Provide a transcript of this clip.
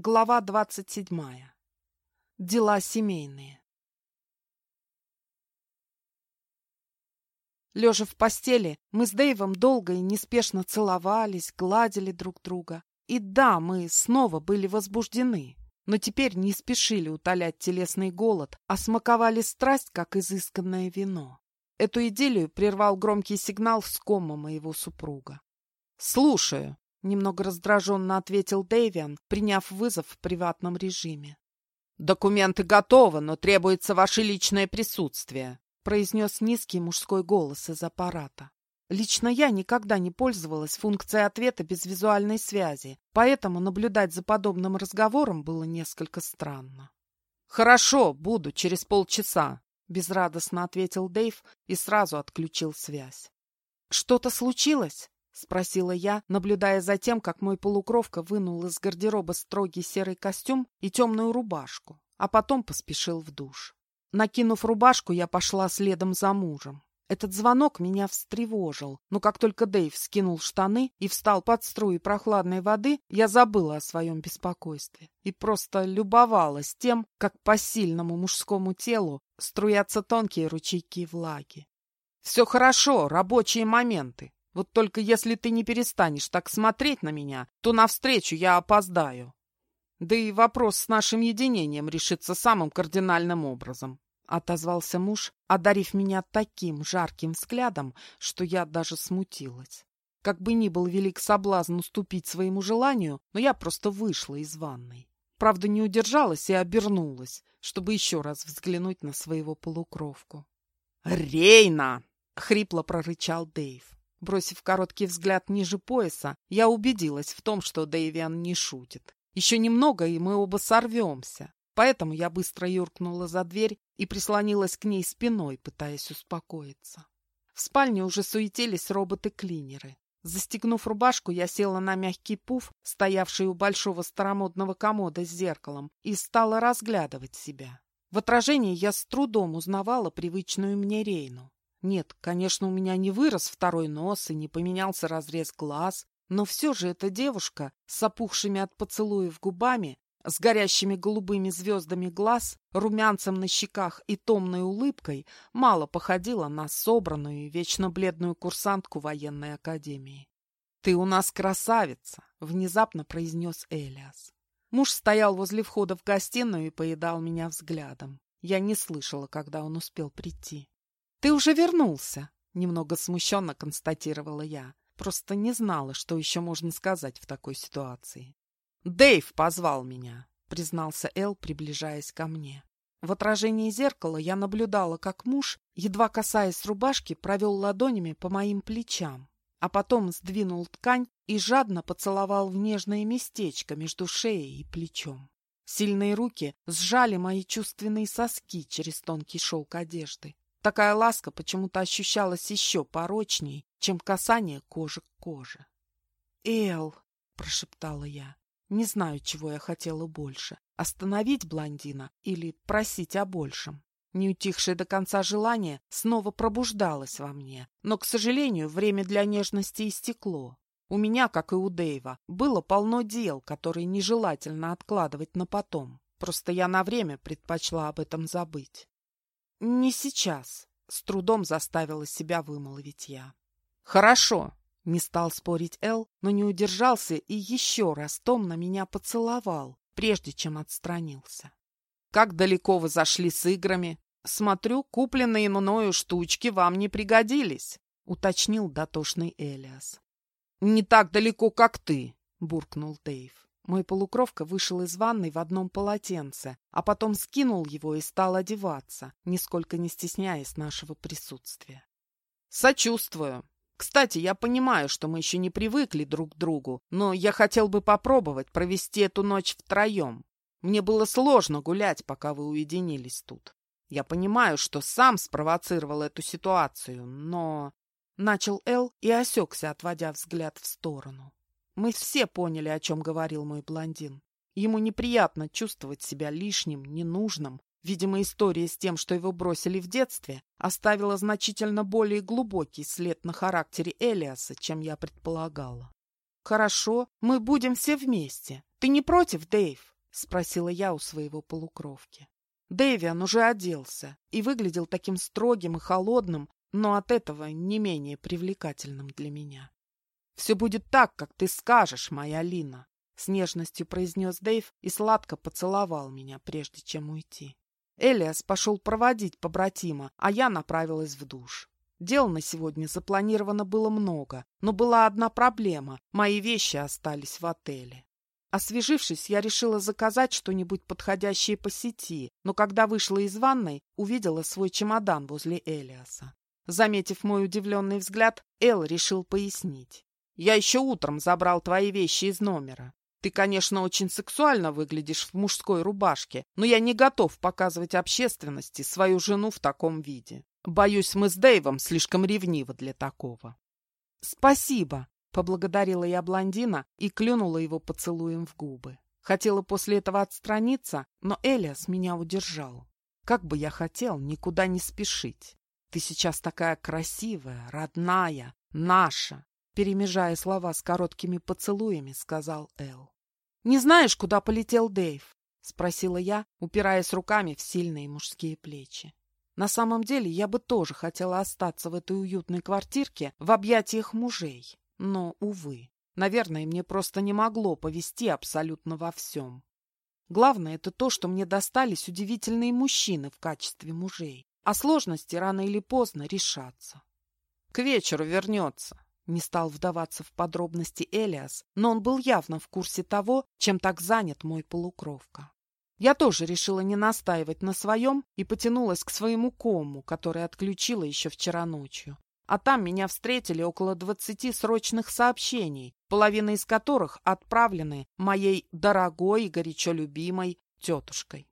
Глава двадцать седьмая. Дела семейные. Лежа в постели, мы с Дэйвом долго и неспешно целовались, гладили друг друга. И да, мы снова были возбуждены, но теперь не спешили утолять телесный голод, а смаковали страсть, как изысканное вино. Эту идиллию прервал громкий сигнал с кома моего супруга. «Слушаю», Немного раздраженно ответил Дэвиан, приняв вызов в приватном режиме. «Документы готовы, но требуется ваше личное присутствие», произнес низкий мужской голос из аппарата. Лично я никогда не пользовалась функцией ответа без визуальной связи, поэтому наблюдать за подобным разговором было несколько странно. «Хорошо, буду через полчаса», — безрадостно ответил Дэйв и сразу отключил связь. «Что-то случилось?» — спросила я, наблюдая за тем, как мой полукровка вынул из гардероба строгий серый костюм и темную рубашку, а потом поспешил в душ. Накинув рубашку, я пошла следом за мужем. Этот звонок меня встревожил, но как только Дэйв скинул штаны и встал под струи прохладной воды, я забыла о своем беспокойстве и просто любовалась тем, как по сильному мужскому телу струятся тонкие ручейки влаги. «Все хорошо, рабочие моменты», вот только если ты не перестанешь так смотреть на меня, то навстречу я опоздаю. Да и вопрос с нашим единением решится самым кардинальным образом. Отозвался муж, одарив меня таким жарким взглядом, что я даже смутилась. Как бы ни был велик соблазн уступить своему желанию, но я просто вышла из ванной. Правда, не удержалась и обернулась, чтобы еще раз взглянуть на своего полукровку. «Рейна!» — хрипло прорычал Дэйв. Бросив короткий взгляд ниже пояса, я убедилась в том, что Дэйвиан не шутит. Еще немного, и мы оба сорвемся. Поэтому я быстро юркнула за дверь и прислонилась к ней спиной, пытаясь успокоиться. В спальне уже суетились роботы-клинеры. Застегнув рубашку, я села на мягкий пуф, стоявший у большого старомодного комода с зеркалом, и стала разглядывать себя. В отражении я с трудом узнавала привычную мне Рейну. Нет, конечно, у меня не вырос второй нос и не поменялся разрез глаз, но все же эта девушка с опухшими от поцелуев губами, с горящими голубыми звездами глаз, румянцем на щеках и томной улыбкой мало походила на собранную и вечно бледную курсантку военной академии. «Ты у нас красавица!» — внезапно произнес Элиас. Муж стоял возле входа в гостиную и поедал меня взглядом. Я не слышала, когда он успел прийти. «Ты уже вернулся», — немного смущенно констатировала я. Просто не знала, что еще можно сказать в такой ситуации. «Дэйв позвал меня», — признался Эл, приближаясь ко мне. В отражении зеркала я наблюдала, как муж, едва касаясь рубашки, провел ладонями по моим плечам, а потом сдвинул ткань и жадно поцеловал в нежное местечко между шеей и плечом. Сильные руки сжали мои чувственные соски через тонкий шелк одежды. Такая ласка почему-то ощущалась еще порочней, чем касание кожи к коже. «Эл!» — прошептала я. Не знаю, чего я хотела больше — остановить блондина или просить о большем. Неутихшее до конца желание снова пробуждалось во мне, но, к сожалению, время для нежности истекло. У меня, как и у Дэйва, было полно дел, которые нежелательно откладывать на потом. Просто я на время предпочла об этом забыть. «Не сейчас», — с трудом заставила себя вымолвить я. «Хорошо», — не стал спорить Эл, но не удержался и еще раз томно меня поцеловал, прежде чем отстранился. «Как далеко вы зашли с играми? Смотрю, купленные мною штучки вам не пригодились», — уточнил дотошный Элиас. «Не так далеко, как ты», — буркнул Дэйв. Мой полукровка вышел из ванной в одном полотенце, а потом скинул его и стал одеваться, нисколько не стесняясь нашего присутствия. «Сочувствую. Кстати, я понимаю, что мы еще не привыкли друг к другу, но я хотел бы попробовать провести эту ночь втроем. Мне было сложно гулять, пока вы уединились тут. Я понимаю, что сам спровоцировал эту ситуацию, но...» Начал Эл и осекся, отводя взгляд в сторону. Мы все поняли, о чем говорил мой блондин. Ему неприятно чувствовать себя лишним, ненужным. Видимо, история с тем, что его бросили в детстве, оставила значительно более глубокий след на характере Элиаса, чем я предполагала. «Хорошо, мы будем все вместе», «Ты не против, Дэйв?» — спросила я у своего полукровки. Дэвиан уже оделся и выглядел таким строгим и холодным, но от этого не менее привлекательным для меня. «Все будет так, как ты скажешь, моя Лина», — с нежностью произнес Дэйв и сладко поцеловал меня, прежде чем уйти. Элиас пошел проводить побратима, а я направилась в душ. Дел на сегодня запланировано было много, но была одна проблема — мои вещи остались в отеле. Освежившись, я решила заказать что-нибудь подходящее по сети, но когда вышла из ванной, увидела свой чемодан возле Элиаса. Заметив мой удивленный взгляд, Эл решил пояснить. «Я еще утром забрал твои вещи из номера. Ты, конечно, очень сексуально выглядишь в мужской рубашке, но я не готов показывать общественности свою жену в таком виде. Боюсь, мы с Дэйвом слишком ревнивы для такого». «Спасибо», — поблагодарила я блондина и клюнула его поцелуем в губы. Хотела после этого отстраниться, но Элиас меня удержал. Как бы я хотел никуда не спешить. Ты сейчас такая красивая, родная, наша, перемежая слова с короткими поцелуями, сказал Эл. Не знаешь, куда полетел Дэйв? спросила я, упираясь руками в сильные мужские плечи. На самом деле я бы тоже хотела остаться в этой уютной квартирке в объятиях мужей. Но, увы, наверное, мне просто не могло повести абсолютно во всем. Главное, это то, что мне достались удивительные мужчины в качестве мужей, а сложности рано или поздно решатся. К вечеру вернется. Не стал вдаваться в подробности Элиас, но он был явно в курсе того, чем так занят мой полукровка. Я тоже решила не настаивать на своем и потянулась к своему кому, который отключила еще вчера ночью. А там меня встретили около двадцати срочных сообщений, половина из которых отправлены моей дорогой и горячо любимой тетушкой.